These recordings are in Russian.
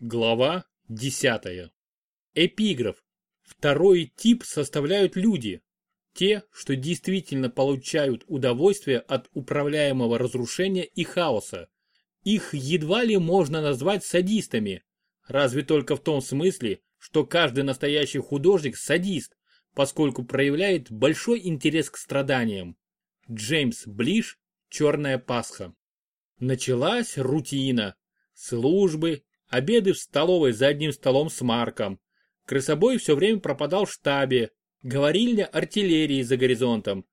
Глава 10. Эпиграф. Второй тип составляют люди. Те, что действительно получают удовольствие от управляемого разрушения и хаоса. Их едва ли можно назвать садистами. Разве только в том смысле, что каждый настоящий художник садист, поскольку проявляет большой интерес к страданиям. Джеймс Блиш «Черная Пасха». Началась рутина. Службы, Обеды в столовой за одним столом с Марком. Крысобой все время пропадал в штабе. Говорильня артиллерии за горизонтом.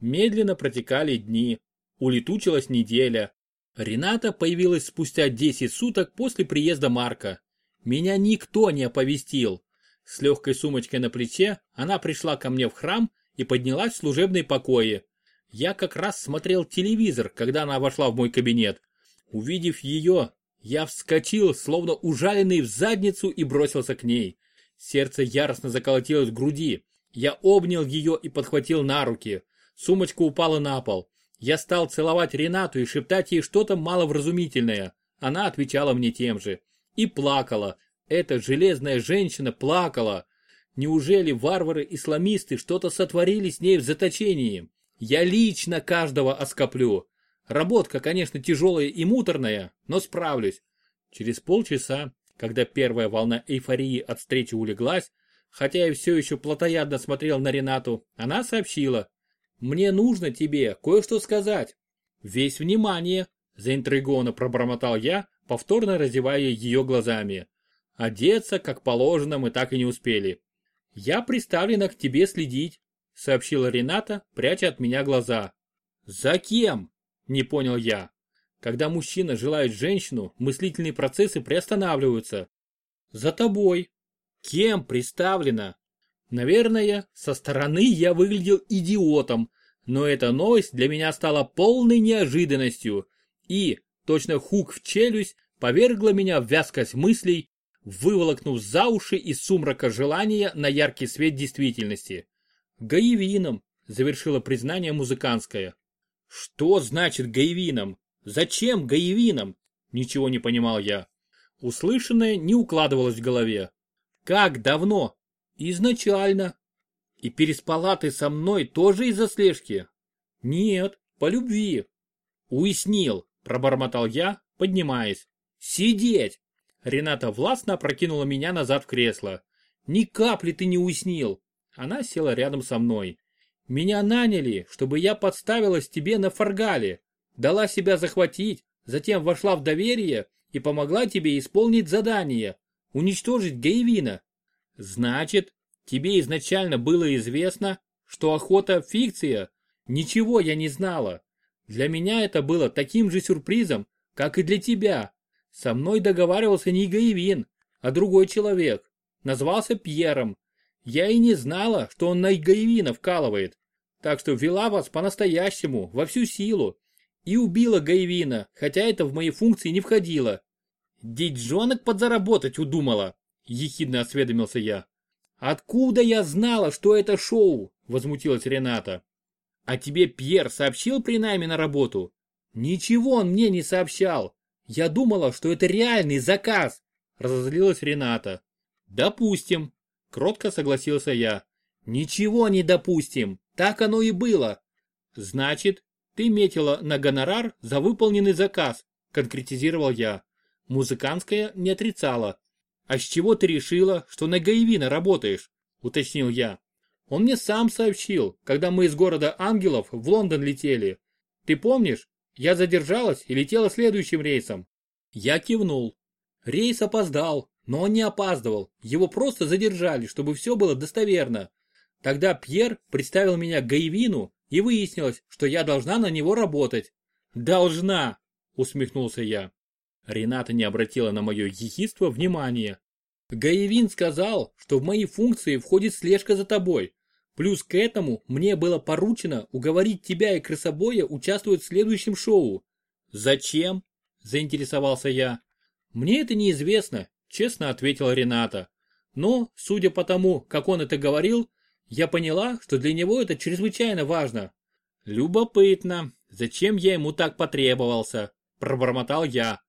Медленно протекали дни. Улетучилась неделя. Рената появилась спустя 10 суток после приезда Марка. Меня никто не оповестил. С легкой сумочкой на плече она пришла ко мне в храм и поднялась в служебные покои. Я как раз смотрел телевизор, когда она вошла в мой кабинет. Увидев ее, я вскочил, словно ужаленный в задницу и бросился к ней. Сердце яростно заколотилось в груди. Я обнял ее и подхватил на руки. Сумочка упала на пол. Я стал целовать Ренату и шептать ей что-то маловразумительное. Она отвечала мне тем же. И плакала. Эта железная женщина плакала. Неужели варвары-исламисты что-то сотворили с ней в заточении? Я лично каждого оскоплю. Работка, конечно, тяжелая и муторная, но справлюсь. Через полчаса, когда первая волна эйфории от встречи улеглась, хотя я все еще плотоядно смотрел на Ренату, она сообщила. «Мне нужно тебе кое-что сказать». «Весь внимание», – заинтригованно пробормотал я, повторно разевая ее глазами. «Одеться, как положено, мы так и не успели». «Я приставлена к тебе следить», – сообщила Рената, пряча от меня глаза. «За кем?» Не понял я. Когда мужчина желает женщину, мыслительные процессы приостанавливаются. За тобой. Кем представлена? Наверное, со стороны я выглядел идиотом, но эта новость для меня стала полной неожиданностью и, точно хук в челюсть, повергла меня в вязкость мыслей, выволокнув за уши из сумрака желания на яркий свет действительности. Гаевином, завершила признание музыкантское. Что значит гаевином? Зачем гаевином? Ничего не понимал я. Услышанное не укладывалось в голове. Как давно? Изначально. И переспала ты со мной тоже из-за слежки? Нет, по любви. Уяснил, пробормотал я, поднимаясь. Сидеть! Рената властно опрокинула меня назад в кресло. Ни капли ты не уяснил. Она села рядом со мной. Меня наняли, чтобы я подставилась тебе на фаргале, дала себя захватить, затем вошла в доверие и помогла тебе исполнить задание, уничтожить Гейвина. Значит, тебе изначально было известно, что охота – фикция? Ничего я не знала. Для меня это было таким же сюрпризом, как и для тебя. Со мной договаривался не Гаевин, а другой человек. Назвался Пьером. Я и не знала, что он на Гаевина вкалывает так что вела вас по-настоящему, во всю силу. И убила Гайвина, хотя это в мои функции не входило. Диджонок подзаработать удумала, ехидно осведомился я. Откуда я знала, что это шоу? Возмутилась Рената. А тебе Пьер сообщил при найме на работу? Ничего он мне не сообщал. Я думала, что это реальный заказ, разозлилась Рената. Допустим, кротко согласился я. Ничего не допустим. Так оно и было. Значит, ты метила на гонорар за выполненный заказ, конкретизировал я. Музыкантская не отрицала. А с чего ты решила, что на Гаевина работаешь? Уточнил я. Он мне сам сообщил, когда мы из города Ангелов в Лондон летели. Ты помнишь, я задержалась и летела следующим рейсом. Я кивнул. Рейс опоздал, но он не опаздывал. Его просто задержали, чтобы все было достоверно. Тогда Пьер представил меня Гаевину и выяснилось, что я должна на него работать. «Должна!» – усмехнулся я. Рената не обратила на мое ехидство внимания. Гаевин сказал, что в мои функции входит слежка за тобой. Плюс к этому мне было поручено уговорить тебя и крысобоя участвовать в следующем шоу. Зачем? Заинтересовался я. Мне это неизвестно, честно ответила Рената. Но, судя по тому, как он это говорил, я поняла, что для него это чрезвычайно важно. Любопытно, зачем я ему так потребовался, пробормотал я.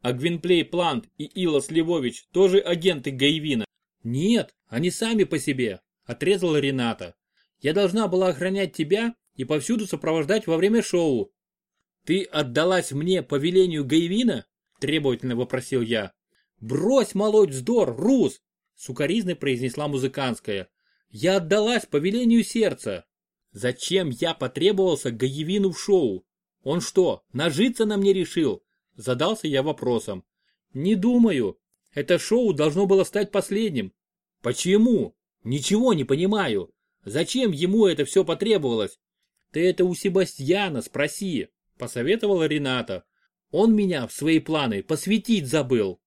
А Гвинплей Плант и Илос Львович тоже агенты Гайвина? Нет, они сами по себе, отрезала Рената. Я должна была охранять тебя и повсюду сопровождать во время шоу. Ты отдалась мне по велению Гайвина? Требовательно вопросил я. Брось молоть вздор, Рус! Сукаризной произнесла музыкантская. Я отдалась по велению сердца. Зачем я потребовался Гаевину в шоу? Он что, нажиться на мне решил? Задался я вопросом. Не думаю. Это шоу должно было стать последним. Почему? Ничего не понимаю. Зачем ему это все потребовалось? Ты это у Себастьяна спроси, посоветовала Рената. Он меня в свои планы посвятить забыл.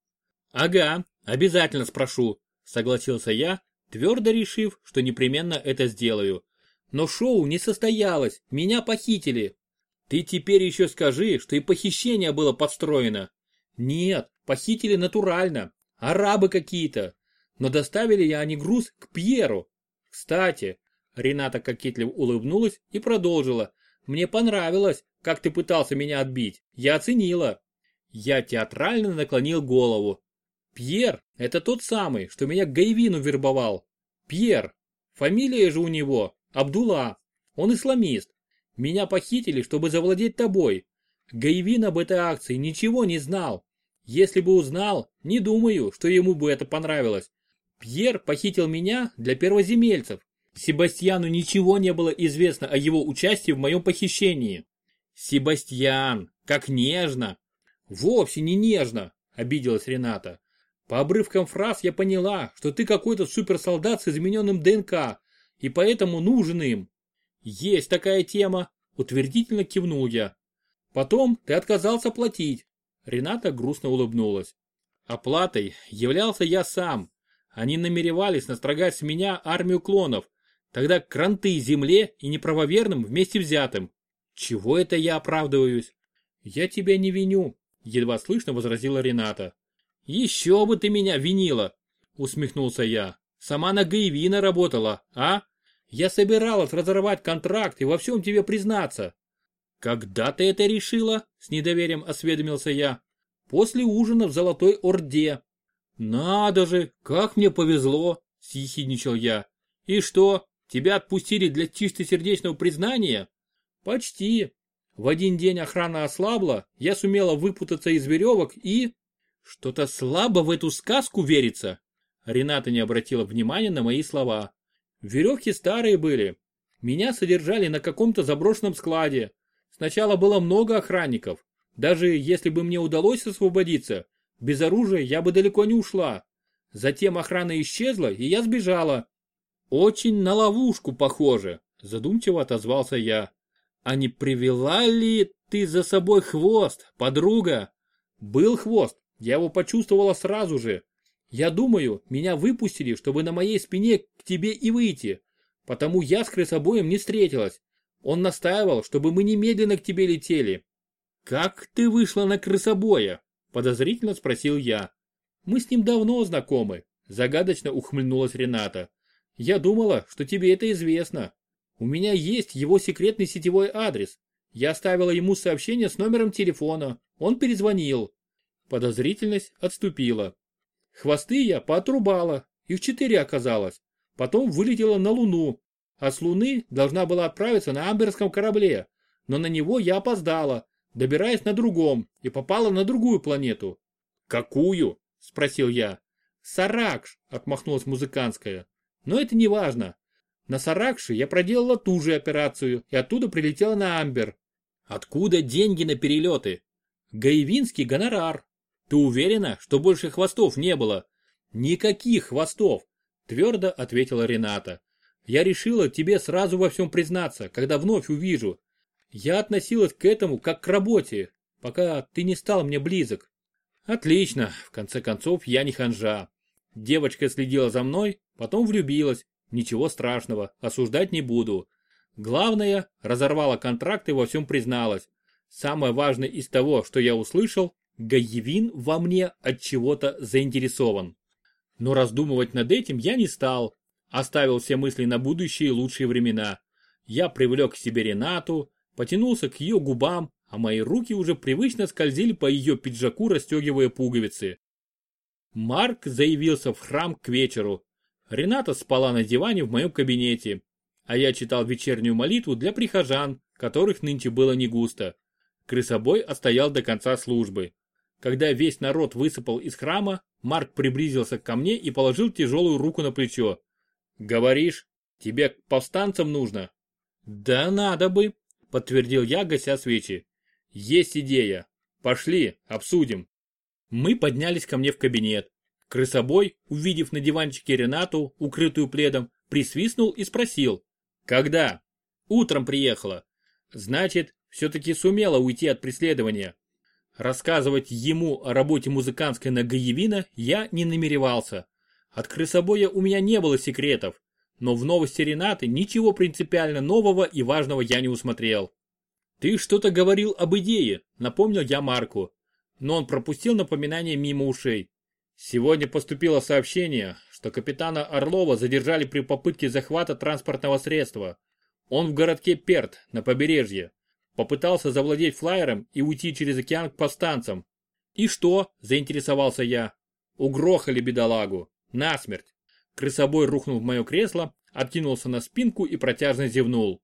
Ага, обязательно спрошу, согласился я, твердо решив, что непременно это сделаю. Но шоу не состоялось, меня похитили. Ты теперь еще скажи, что и похищение было подстроено. Нет, похитили натурально, арабы какие-то. Но доставили я они груз к Пьеру. Кстати, Рената кокетливо улыбнулась и продолжила. Мне понравилось, как ты пытался меня отбить. Я оценила. Я театрально наклонил голову. Пьер – это тот самый, что меня к Гайвину вербовал. Пьер. Фамилия же у него Абдулла. Он исламист. Меня похитили, чтобы завладеть тобой. Гайвин об этой акции ничего не знал. Если бы узнал, не думаю, что ему бы это понравилось. Пьер похитил меня для первоземельцев. Себастьяну ничего не было известно о его участии в моем похищении. Себастьян, как нежно. Вовсе не нежно, обиделась Рената. По обрывкам фраз я поняла, что ты какой-то суперсолдат с измененным ДНК, и поэтому нужен им. Есть такая тема, утвердительно кивнул я. Потом ты отказался платить. Рената грустно улыбнулась. Оплатой являлся я сам. Они намеревались настрогать с меня армию клонов, тогда кранты земле и неправоверным вместе взятым. Чего это я оправдываюсь? Я тебя не виню, едва слышно возразила Рената. Еще бы ты меня винила, усмехнулся я. Сама на Гаевина работала, а? Я собиралась разорвать контракт и во всем тебе признаться. Когда ты это решила? С недоверием осведомился я. После ужина в Золотой Орде. Надо же, как мне повезло, съехидничал я. И что, тебя отпустили для чистосердечного признания? Почти. В один день охрана ослабла, я сумела выпутаться из веревок и... Что-то слабо в эту сказку верится. Рената не обратила внимания на мои слова. Веревки старые были. Меня содержали на каком-то заброшенном складе. Сначала было много охранников. Даже если бы мне удалось освободиться, без оружия я бы далеко не ушла. Затем охрана исчезла, и я сбежала. Очень на ловушку похоже, задумчиво отозвался я. А не привела ли ты за собой хвост, подруга? Был хвост, я его почувствовала сразу же. Я думаю, меня выпустили, чтобы на моей спине к тебе и выйти. Потому я с крысобоем не встретилась. Он настаивал, чтобы мы немедленно к тебе летели. Как ты вышла на крысобоя? Подозрительно спросил я. Мы с ним давно знакомы. Загадочно ухмыльнулась Рената. Я думала, что тебе это известно. У меня есть его секретный сетевой адрес. Я оставила ему сообщение с номером телефона. Он перезвонил. Подозрительность отступила. Хвосты я поотрубала, их четыре оказалось. Потом вылетела на Луну, а с Луны должна была отправиться на Амберском корабле, но на него я опоздала, добираясь на другом, и попала на другую планету. «Какую?» – спросил я. «Саракш», – отмахнулась музыкантская. «Но это не важно. На Саракше я проделала ту же операцию и оттуда прилетела на Амбер. Откуда деньги на перелеты? Гаевинский гонорар. Ты уверена, что больше хвостов не было? Никаких хвостов, твердо ответила Рената. Я решила тебе сразу во всем признаться, когда вновь увижу. Я относилась к этому как к работе, пока ты не стал мне близок. Отлично, в конце концов я не ханжа. Девочка следила за мной, потом влюбилась. Ничего страшного, осуждать не буду. Главное, разорвала контракт и во всем призналась. Самое важное из того, что я услышал, Гаевин во мне от чего-то заинтересован. Но раздумывать над этим я не стал. Оставил все мысли на будущие лучшие времена. Я привлек к себе Ренату, потянулся к ее губам, а мои руки уже привычно скользили по ее пиджаку, расстегивая пуговицы. Марк заявился в храм к вечеру. Рената спала на диване в моем кабинете, а я читал вечернюю молитву для прихожан, которых нынче было не густо. Крысобой отстоял до конца службы. Когда весь народ высыпал из храма, Марк приблизился ко мне и положил тяжелую руку на плечо. «Говоришь, тебе к повстанцам нужно?» «Да надо бы», — подтвердил я, гася свечи. «Есть идея. Пошли, обсудим». Мы поднялись ко мне в кабинет. Крысобой, увидев на диванчике Ренату, укрытую пледом, присвистнул и спросил. «Когда?» «Утром приехала». «Значит, все-таки сумела уйти от преследования». Рассказывать ему о работе музыкантской на Гаевина я не намеревался. От крысобоя у меня не было секретов, но в новости Ренаты ничего принципиально нового и важного я не усмотрел. «Ты что-то говорил об идее», — напомнил я Марку. Но он пропустил напоминание мимо ушей. Сегодня поступило сообщение, что капитана Орлова задержали при попытке захвата транспортного средства. Он в городке Перт, на побережье. Попытался завладеть флайером и уйти через океан к повстанцам. «И что?» – заинтересовался я. Угрохали бедолагу. Насмерть. Крысобой рухнул в мое кресло, откинулся на спинку и протяжно зевнул.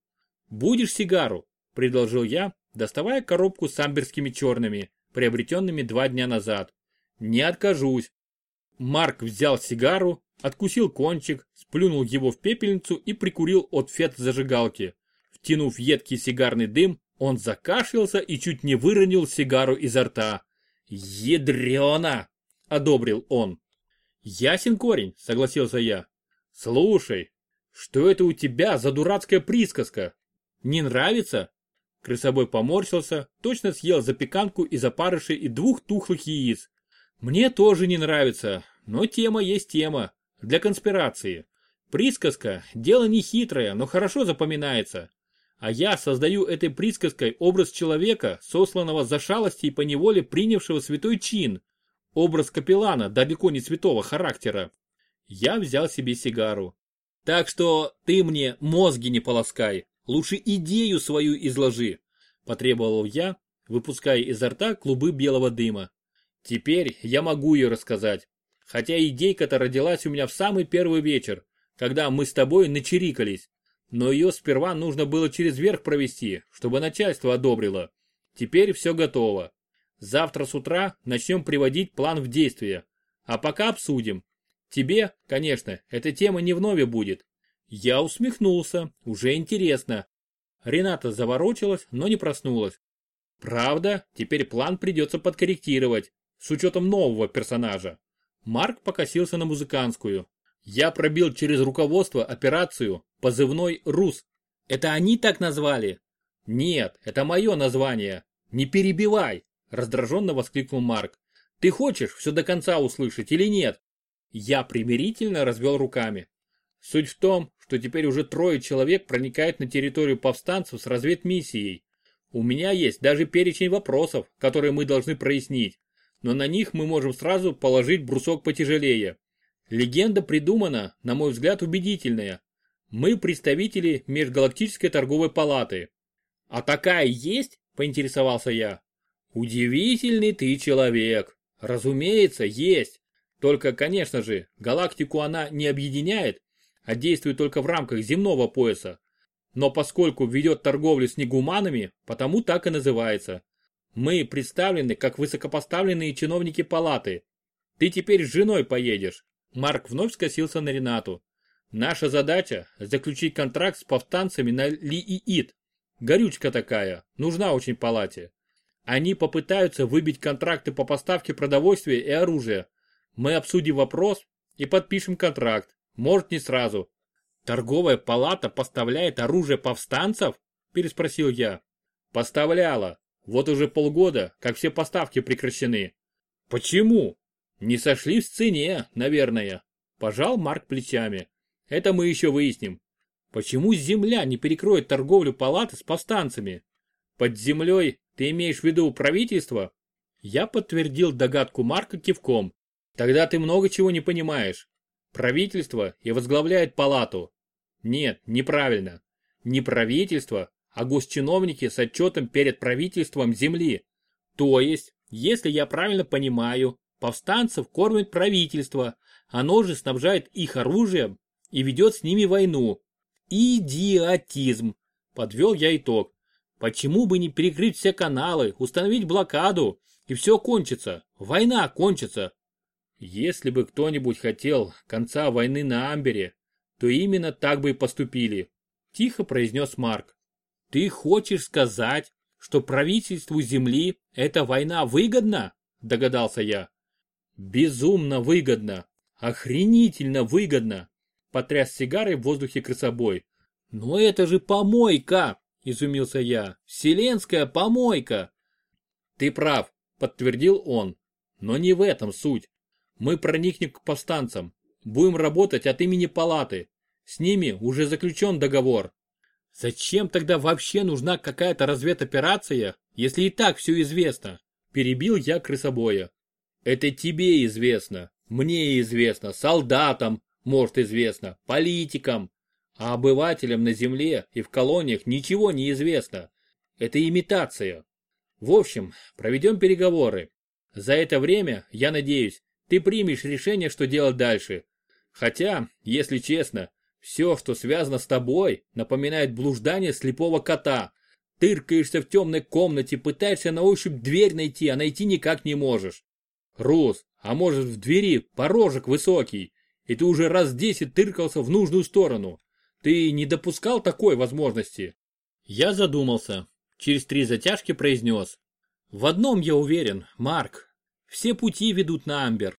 «Будешь сигару?» – предложил я, доставая коробку с амберскими черными, приобретенными два дня назад. «Не откажусь». Марк взял сигару, откусил кончик, сплюнул его в пепельницу и прикурил от фет зажигалки. Втянув едкий сигарный дым, он закашлялся и чуть не выронил сигару изо рта. «Ядрена!» – одобрил он. «Ясен корень», – согласился я. «Слушай, что это у тебя за дурацкая присказка? Не нравится?» Крысобой поморщился, точно съел запеканку из опарышей и двух тухлых яиц. «Мне тоже не нравится, но тема есть тема. Для конспирации. Присказка – дело не хитрое, но хорошо запоминается. А я создаю этой присказкой образ человека, сосланного за шалости и поневоле принявшего святой чин. Образ капеллана, далеко не святого характера. Я взял себе сигару. Так что ты мне мозги не полоскай, лучше идею свою изложи, потребовал я, выпуская изо рта клубы белого дыма. Теперь я могу ее рассказать. Хотя идейка-то родилась у меня в самый первый вечер, когда мы с тобой начерикались. Но ее сперва нужно было через верх провести, чтобы начальство одобрило. Теперь все готово. Завтра с утра начнем приводить план в действие. А пока обсудим. Тебе, конечно, эта тема не вновь будет. Я усмехнулся, уже интересно. Рената заворочилась, но не проснулась. Правда, теперь план придется подкорректировать, с учетом нового персонажа. Марк покосился на музыкантскую. Я пробил через руководство операцию позывной «Рус». Это они так назвали? Нет, это мое название. Не перебивай, раздраженно воскликнул Марк. Ты хочешь все до конца услышать или нет? Я примирительно развел руками. Суть в том, что теперь уже трое человек проникают на территорию повстанцев с разведмиссией. У меня есть даже перечень вопросов, которые мы должны прояснить, но на них мы можем сразу положить брусок потяжелее. Легенда придумана, на мой взгляд, убедительная. Мы представители Межгалактической торговой палаты. А такая есть? Поинтересовался я. Удивительный ты человек. Разумеется, есть. Только, конечно же, галактику она не объединяет, а действует только в рамках земного пояса. Но поскольку ведет торговлю с негуманами, потому так и называется. Мы представлены как высокопоставленные чиновники палаты. Ты теперь с женой поедешь. Марк вновь скосился на Ренату. Наша задача – заключить контракт с повстанцами на Лииит. Горючка такая, нужна очень палате. Они попытаются выбить контракты по поставке продовольствия и оружия. Мы обсудим вопрос и подпишем контракт. Может не сразу. Торговая палата поставляет оружие повстанцев? Переспросил я. Поставляла. Вот уже полгода, как все поставки прекращены. Почему? Не сошли в цене, наверное. Пожал Марк плечами. Это мы еще выясним. Почему земля не перекроет торговлю палаты с повстанцами? Под землей ты имеешь в виду правительство? Я подтвердил догадку Марка кивком. Тогда ты много чего не понимаешь. Правительство и возглавляет палату. Нет, неправильно. Не правительство, а госчиновники с отчетом перед правительством земли. То есть, если я правильно понимаю, повстанцев кормит правительство, оно же снабжает их оружием и ведет с ними войну. Идиотизм. Подвел я итог. Почему бы не перекрыть все каналы, установить блокаду, и все кончится, война кончится. Если бы кто-нибудь хотел конца войны на Амбере, то именно так бы и поступили, тихо произнес Марк. Ты хочешь сказать, что правительству Земли эта война выгодна? Догадался я. Безумно выгодно. Охренительно выгодно. Потряс сигарой в воздухе крысобой. Но это же помойка, изумился я. Вселенская помойка. Ты прав, подтвердил он. Но не в этом суть. Мы проникнем к повстанцам. Будем работать от имени палаты. С ними уже заключен договор. Зачем тогда вообще нужна какая-то разведоперация, если и так все известно? Перебил я крысобоя. Это тебе известно, мне известно, солдатам, может известно, политикам. А обывателям на земле и в колониях ничего не известно. Это имитация. В общем, проведем переговоры. За это время, я надеюсь, ты примешь решение, что делать дальше. Хотя, если честно, все, что связано с тобой, напоминает блуждание слепого кота. Тыркаешься в темной комнате, пытаешься на ощупь дверь найти, а найти никак не можешь. Рус, а может в двери порожек высокий, и ты уже раз десять тыркался в нужную сторону. Ты не допускал такой возможности? Я задумался. Через три затяжки произнес. В одном я уверен, Марк. Все пути ведут на Амбер.